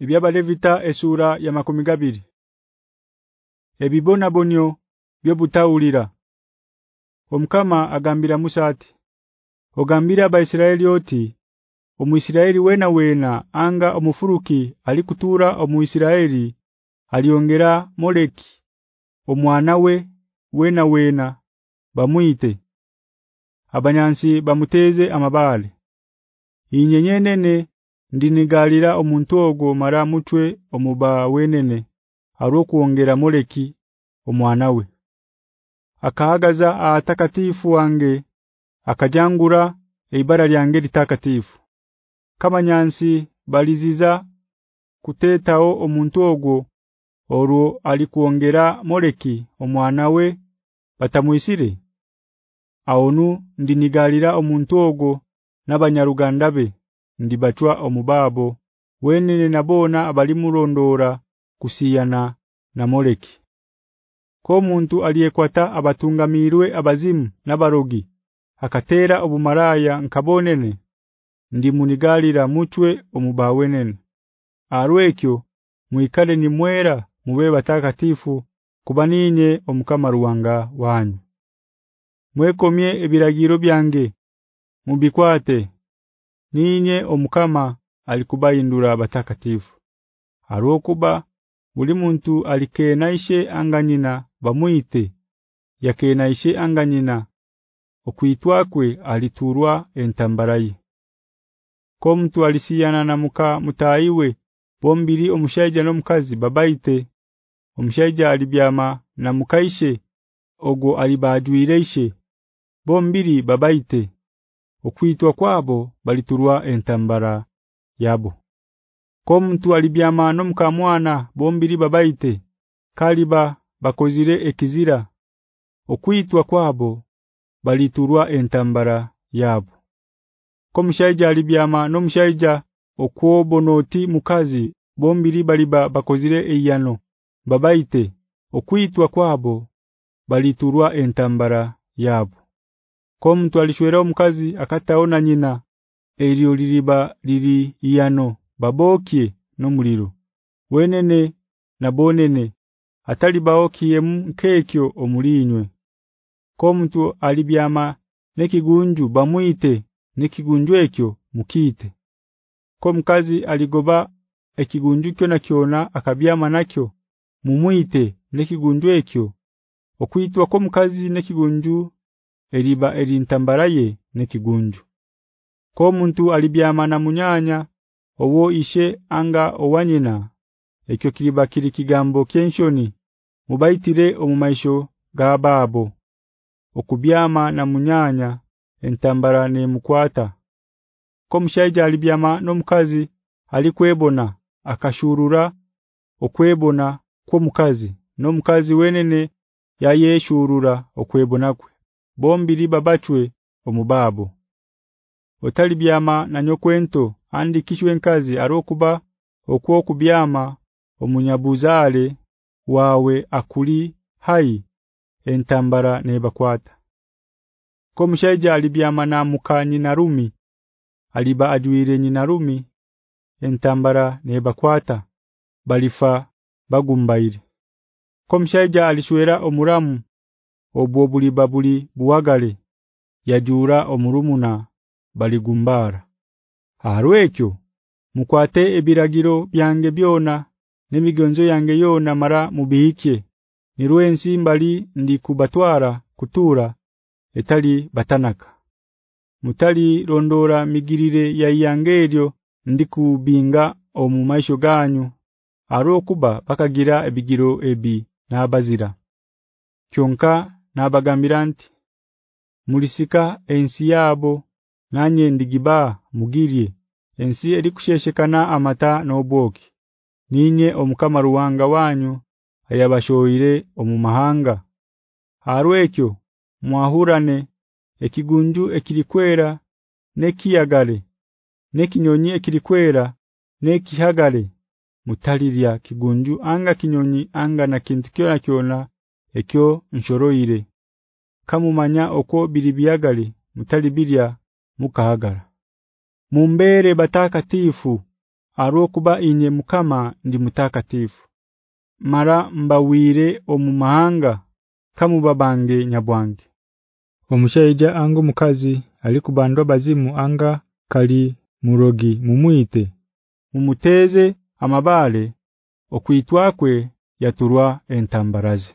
Ebyabalevita esura ya makumigabiri Ebibona bonyo byobutawulira Omkama agambira Musa ati Ogambira abaIsiraeli oti Omuisiraeli wena wena anga omufuruki alikutura omuisiraeli aliongera Moleki omwana we wena wena bamuite abanyansi bamuteze amabale Inyenyenene ndinigalira omuntu ogo mara mutwe omuba wenene arokuongera Moleki omwana we. Akaagaza atakatifu wange akajangura eibara lyange litakatifu kama nyansi baliziza kutetao omuntu ogwo orwo alikuongera Moleki omwana we batamuisire aonu ndinigalira omuntu ogwo nabanyarugandabe ndibachwa omubabo wenene nabona abalimurondora kusiyana na Moleki. Ko muntu aliyekwata abatungamirwe abazimu nabarogi akatera obumaraya nkabonene ndi munigalira mutwe omubawenene arwekyo muikale ni mwera muwe batakatifu kubaninye omukama ruwanga wanyu. Mwekomye ebiragiro byange mubikwate ninye omukama alikubayindura batakatifu harokuba buli muntu alikenaishe anganyina bamuite yakenaishe anganyina okuitwakwe aliturwa entambaraye ko mtu alisiyana na muka mutaiwe bombiri omushaija nomukazi babaite omushaija alibyama na mukaishe ogo alibadwireishe bombiri babaite okuitwa kwabo baliturwa entambara yabo ko mtu alibyama no mkamwana bombiri babaite kaliba bakozire ekizira. Okuitwa kwabo baliturwa entambara yabo ko mushaija alibyama no mushaija okwobonoti mukazi bombiri baliba bakozire eyano babaite. Okuitwa kwabo baliturwa entambara yabo ko mtu alishwera omukazi akataona nyina elio liliba lili iyano babokye no muliro wenene na bonene atalibaokiye mkekyo omulinywe. Ko mtu alibyama nekigunju bamuite nekigunju ekyo mukite ko mkazi aligoba ekigunju kyo na kiona akabyama nakyo mumuite nekigunju ekyo. Okuitwa ko mkazi nekigunju eriba erintambaraye nekigunju ko muntu alibyama na munyanya owo ishe anga owanyina ekyo kiriba kiri kigambo kenshoni mubaitire omumaisho gababo okubyama na munyanya entambara ne mukwata. Ko mushaija alibyama no mukazi alikwebona akashurura okwebona kwa mukazi no mukazi wenene yayeshurura okwebona kwe bombiri babachwe omubabo otalibyama na nyokwento andi kishwe nkazi arokuba okwo kubyama omunyabuzale wawe akuli hai entambara nebakwata. Ko mushaija alibyama na mukanyi na rumi aliba ajuire nyina rumi entambara nebakwata balifa bagumbaire. Ko mushaija alishwera omuramu obwo buli babuli buwagale yajura omurumuna baligumbara harwekyo mukwate ebiragiro byange byona nemigonzo yange yona mara mubihike nirwensi mbali ndi kubatwara kutura etali batanaka. Mutali rondora migirire ya yangeeryo ndikubinga omumaisho ganyu arokuba bakagira ebigiro ebi nabazira. Kyonka nabagamiranti mulisika ensi yabo nanye ndigiba mugirie ensi erikusheshekana amata n'obwoki. Ninye omukama ruwanga wanyu ayabashoire omumahanga harwekyo mwahurane ekigunju ekirikwera nekiyagale nekinyonyi ekirikwera nekihagale. Mutalirya kigunju anga kinyonyi anga na kintu kyona kyona ekyo nshoroire kamumanya okwo bilibyagale mutalibirya mukahagara mumbere batakatifu aro kuba inye mukama ndi mutakatifu mara mbawire omumahanga kamu babange nyabwange. Omushaija angu mukazi alikubandwa bazimu anga kali murogi mumuite mumuteze amabale okuyitwakwe yaturwa entambaraze